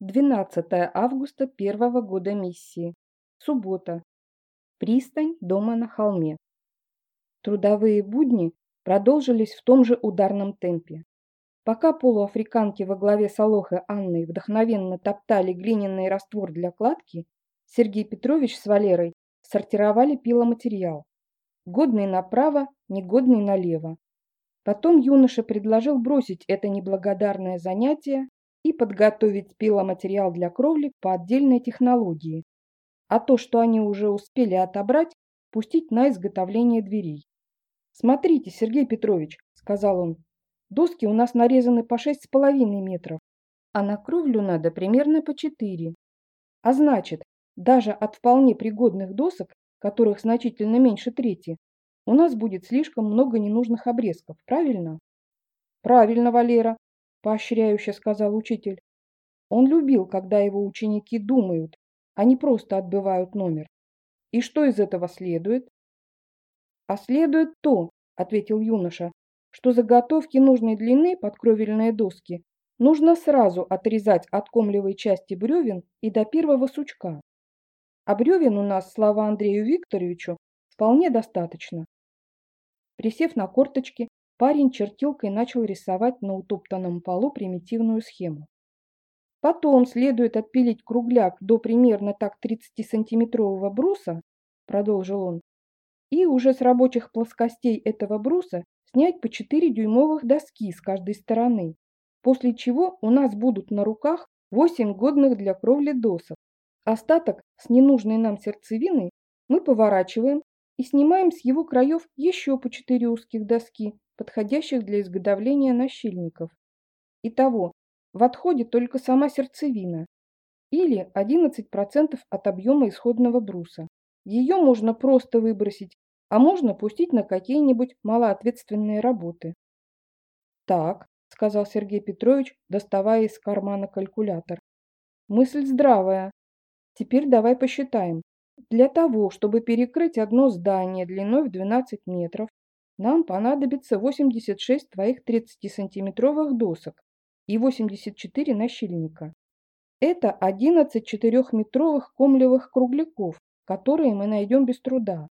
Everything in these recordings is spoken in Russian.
12 августа первого года миссии. Суббота. Пристань дома на холме. Трудовые будни продолжились в том же ударном темпе. Пока полуафриканки во главе с Алохой Анной вдохновенно топтали глиняный раствор для кладки, Сергей Петрович с Валерой сортировали пиломатериал. Годный направо, негодный налево. Потом юноша предложил бросить это неблагодарное занятие и подготовить пиломатериал для кровли по отдельной технологии, а то, что они уже успели отобрать, пустить на изготовление дверей. «Смотрите, Сергей Петрович», — сказал он, — «доски у нас нарезаны по шесть с половиной метров, а на кровлю надо примерно по четыре. А значит, даже от вполне пригодных досок, которых значительно меньше трети, у нас будет слишком много ненужных обрезков, правильно? Правильно, Валера, поощряюще сказал учитель. Он любил, когда его ученики думают, а не просто отбывают номер. И что из этого следует? А следует то, ответил юноша, что заготовки нужной длины под кровельные доски нужно сразу отрезать от комлевой части бревен и до первого сучка. А бревен у нас, слава Андрею Викторовичу, вполне достаточно. Присев на корточки, Парень чертилкой начал рисовать на утоптанном полу примитивную схему. Потом следует отпилить кругляк до примерно так 30-сантиметрового бруса, продолжил он, и уже с рабочих плоскостей этого бруса снять по 4 дюймовых доски с каждой стороны, после чего у нас будут на руках 8 годных для кровли досок. Остаток с ненужной нам сердцевиной мы поворачиваем и снимаем с его краев еще по 4 узких доски, подходящих для изготовления нащильников. Итого, в отходе только сама сердцевина, или 11% от объема исходного бруса. Ее можно просто выбросить, а можно пустить на какие-нибудь малоответственные работы. «Так», – сказал Сергей Петрович, доставая из кармана калькулятор. «Мысль здравая. Теперь давай посчитаем. Для того, чтобы перекрыть одно здание длиной в 12 метров, нам понадобится 86 твоих 30-сантиметровых досок и 84 нащильника. Это 11 четырехметровых комлевых кругляков, которые мы найдем без труда.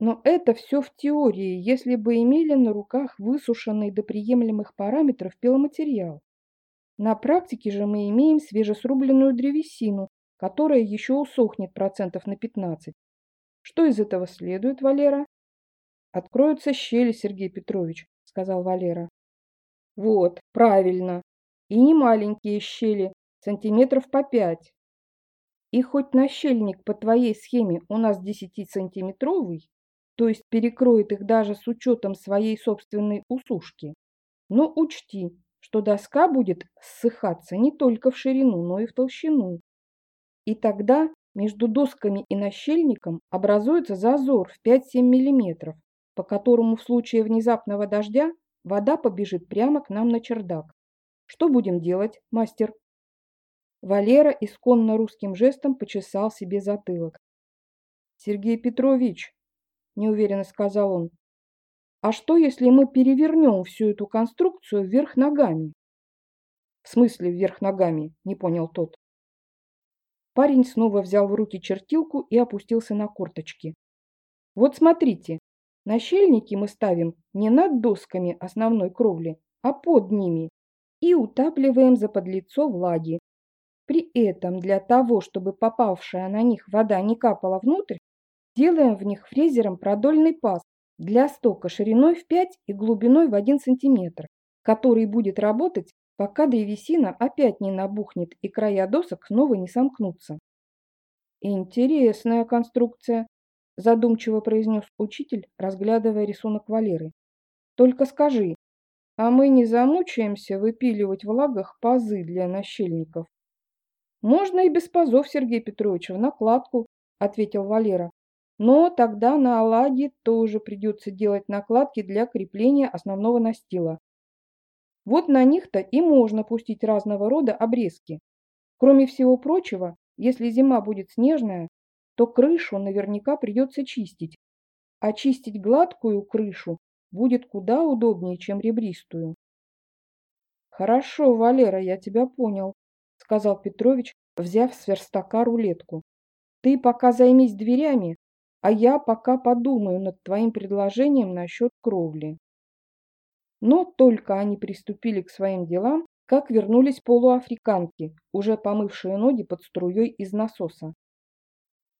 Но это все в теории, если бы имели на руках высушенный до приемлемых параметров пиломатериал. На практике же мы имеем свежесрубленную древесину, которая еще усохнет процентов на 15. Что из этого следует, Валера? Откроются щели, Сергей Петрович, сказал Валера. Вот, правильно. И не маленькие щели, сантиметров по пять. И хоть нащельник по твоей схеме у нас 10-сантиметровый, то есть перекроет их даже с учетом своей собственной усушки, но учти, что доска будет ссыхаться не только в ширину, но и в толщину. И тогда между досками и нащельником образуется зазор в 5-7 мм, по которому в случае внезапного дождя вода побежит прямо к нам на чердак. Что будем делать, мастер? Валера исконно русским жестом почесал себе затылок. Сергей Петрович, неуверенно сказал он, а что, если мы перевернем всю эту конструкцию вверх ногами? В смысле вверх ногами, не понял тот. Парень снова взял в руки чертилку и опустился на корточки. Вот смотрите, Нащельники мы ставим не над досками основной кровли, а под ними и утапливаем за подлицо влаги. При этом для того, чтобы попавшая на них вода не капала внутрь, делаем в них фрезером продольный паз для стока шириной в 5 и глубиной в 1 см, который будет работать, пока древесина опять не набухнет и края досок снова не сомкнутся. Интересная конструкция, задумчиво произнес учитель, разглядывая рисунок Валеры. Только скажи, а мы не замучаемся выпиливать в лагах пазы для нащельников? Можно и без пазов, Сергей Петрович, в накладку, ответил Валера. Но тогда на оладьи тоже придется делать накладки для крепления основного настила. Вот на них-то и можно пустить разного рода обрезки. Кроме всего прочего, если зима будет снежная, то крышу наверняка придется чистить. А чистить гладкую крышу будет куда удобнее, чем ребристую. Хорошо, Валера, я тебя понял. — сказал Петрович, взяв с верстака рулетку. «Ты пока займись дверями, а я пока подумаю над твоим предложением насчет кровли». Но только они приступили к своим делам, как вернулись полуафриканки, уже помывшие ноги под струей из насоса.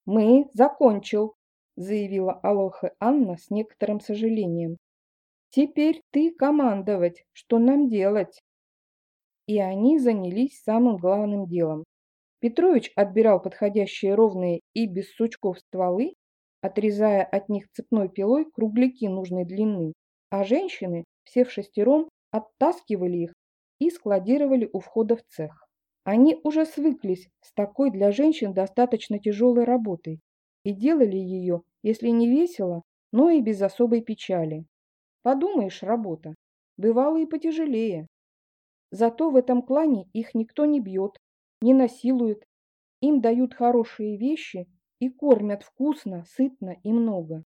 «Мы закончил», — заявила Алоха Анна с некоторым сожалением. «Теперь ты командовать, что нам делать?» И они занялись самым главным делом. Петрович отбирал подходящие ровные и без сучков стволы, отрезая от них цепной пилой кругляки нужной длины, а женщины, все в шестером, оттаскивали их и складировали у входа в цех. Они уже свыклись с такой для женщин достаточно тяжелой работой и делали ее, если не весело, но и без особой печали. Подумаешь, работа. Бывало и потяжелее. Зато в этом клане их никто не бьет, не насилует, им дают хорошие вещи и кормят вкусно, сытно и много.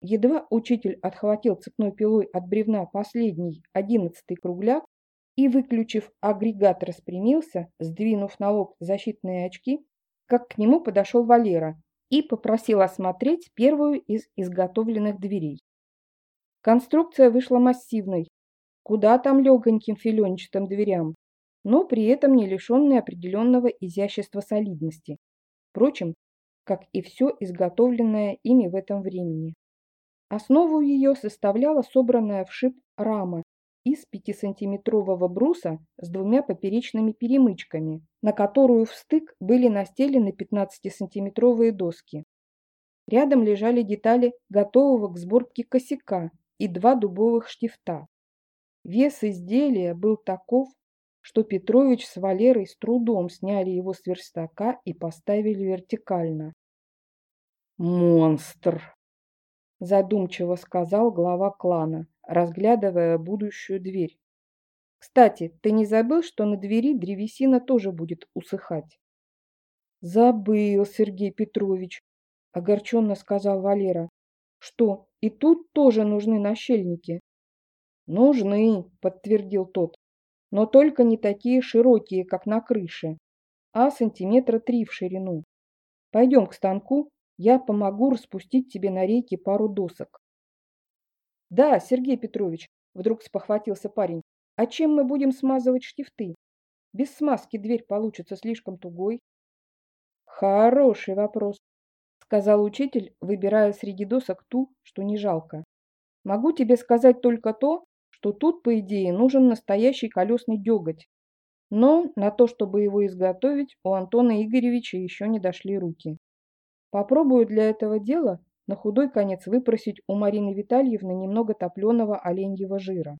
Едва учитель отхватил цепной пилой от бревна последний, одиннадцатый кругляк, и, выключив агрегат, распрямился, сдвинув на лоб защитные очки, как к нему подошел Валера и попросил осмотреть первую из изготовленных дверей. Конструкция вышла массивной, куда там легоньким филенчатым дверям, но при этом не лишенной определенного изящества солидности. Впрочем, как и все изготовленное ими в этом времени. Основу ее составляла собранная в шип рама из 5-сантиметрового бруса с двумя поперечными перемычками, на которую в стык были настелены 15-сантиметровые доски. Рядом лежали детали готового к сборке косяка и два дубовых штифта. Вес изделия был таков, что Петрович с Валерой с трудом сняли его с верстака и поставили вертикально. «Монстр!» – задумчиво сказал глава клана, разглядывая будущую дверь. Кстати, ты не забыл, что на двери древесина тоже будет усыхать? Забыл, Сергей Петрович, огорченно сказал Валера. Что, и тут тоже нужны нащельники? Нужны, подтвердил тот, но только не такие широкие, как на крыше, а сантиметра три в ширину. Пойдем к станку, я помогу распустить тебе на рейке пару досок. Да, Сергей Петрович, вдруг спохватился парень, а чем мы будем смазывать штифты? Без смазки дверь получится слишком тугой. Хороший вопрос, сказал учитель, выбирая среди досок ту, что не жалко. Могу тебе сказать только то, что тут, по идее, нужен настоящий колесный деготь. Но на то, чтобы его изготовить, у Антона Игоревича еще не дошли руки. Попробую для этого дела на худой конец выпросить у Марины Витальевны немного топленого оленьего жира.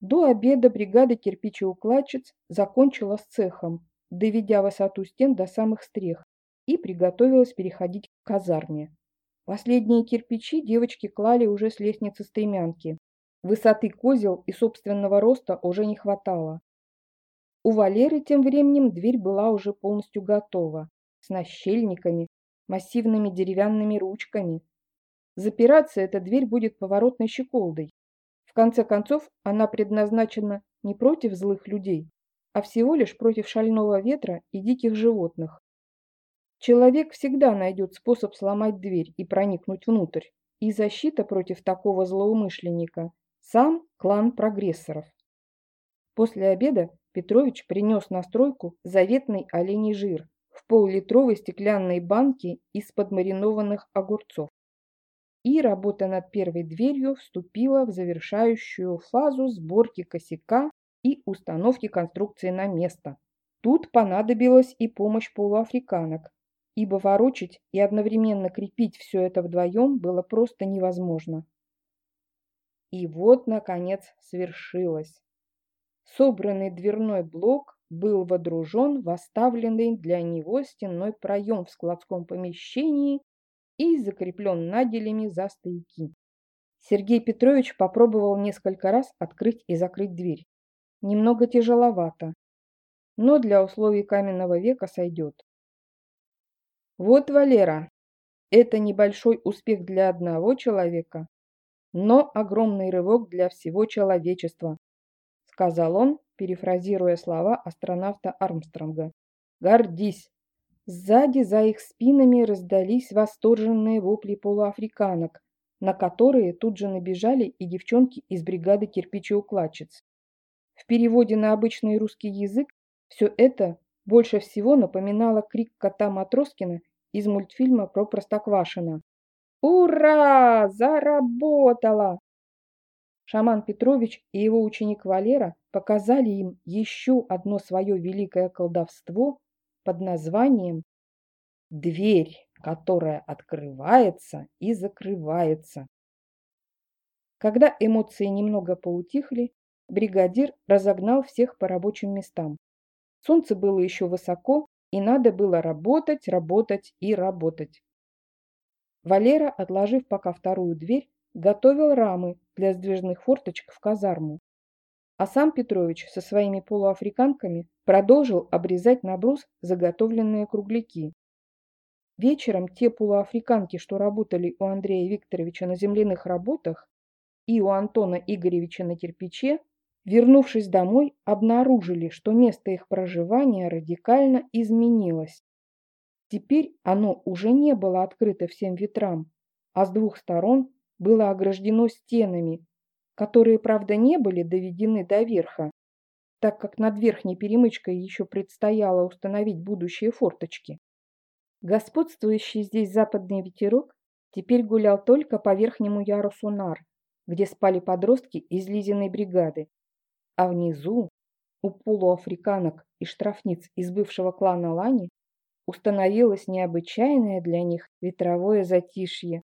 До обеда бригада кирпичеукладчиц закончила с цехом, доведя высоту стен до самых стрех, и приготовилась переходить к казарме. Последние кирпичи девочки клали уже с лестницы стремянки. Высоты козел и собственного роста уже не хватало. У Валеры тем временем дверь была уже полностью готова, с нащельниками, массивными деревянными ручками. Запираться эта дверь будет поворотной щеколдой. В конце концов, она предназначена не против злых людей, а всего лишь против шального ветра и диких животных. Человек всегда найдет способ сломать дверь и проникнуть внутрь, и защита против такого злоумышленника – сам клан прогрессоров. После обеда Петрович принес на стройку заветный оленей жир, в полулитровой стеклянной банке из-под маринованных огурцов. И работа над первой дверью вступила в завершающую фазу сборки косяка и установки конструкции на место. Тут понадобилась и помощь полуафриканок, ибо ворочать и одновременно крепить все это вдвоем было просто невозможно. И вот, наконец, свершилось. Собранный дверной блок был водружен в оставленный для него стенной проем в складском помещении и закреплен наделями за стояки. Сергей Петрович попробовал несколько раз открыть и закрыть дверь. Немного тяжеловато, но для условий каменного века сойдет. Вот, Валера, это небольшой успех для одного человека, но огромный рывок для всего человечества, сказал он, перефразируя слова астронавта Армстронга. «Гордись!» Сзади за их спинами раздались восторженные вопли полуафриканок, на которые тут же набежали и девчонки из бригады кирпичеукладчиц. В переводе на обычный русский язык все это больше всего напоминало крик кота Матроскина из мультфильма про Простоквашино. «Ура! Заработала!» Шаман Петрович и его ученик Валера показали им еще одно свое великое колдовство под названием «Дверь, которая открывается и закрывается». Когда эмоции немного поутихли, бригадир разогнал всех по рабочим местам. Солнце было еще высоко, и надо было работать, работать и работать. Валера, отложив пока вторую дверь, готовил рамы для сдвижных форточек в казарму. А сам Петрович со своими полуафриканками продолжил обрезать на брус заготовленные кругляки. Вечером те полуафриканки, что работали у Андрея Викторовича на земляных работах и у Антона Игоревича на кирпиче, вернувшись домой, обнаружили, что место их проживания радикально изменилось. Теперь оно уже не было открыто всем ветрам, а с двух сторон было ограждено стенами, которые, правда, не были доведены до верха, так как над верхней перемычкой еще предстояло установить будущие форточки. Господствующий здесь западный ветерок теперь гулял только по верхнему ярусу нар, где спали подростки из Лизиной бригады, а внизу, у полуафриканок и штрафниц из бывшего клана Лани, установилось необычайное для них ветровое затишье.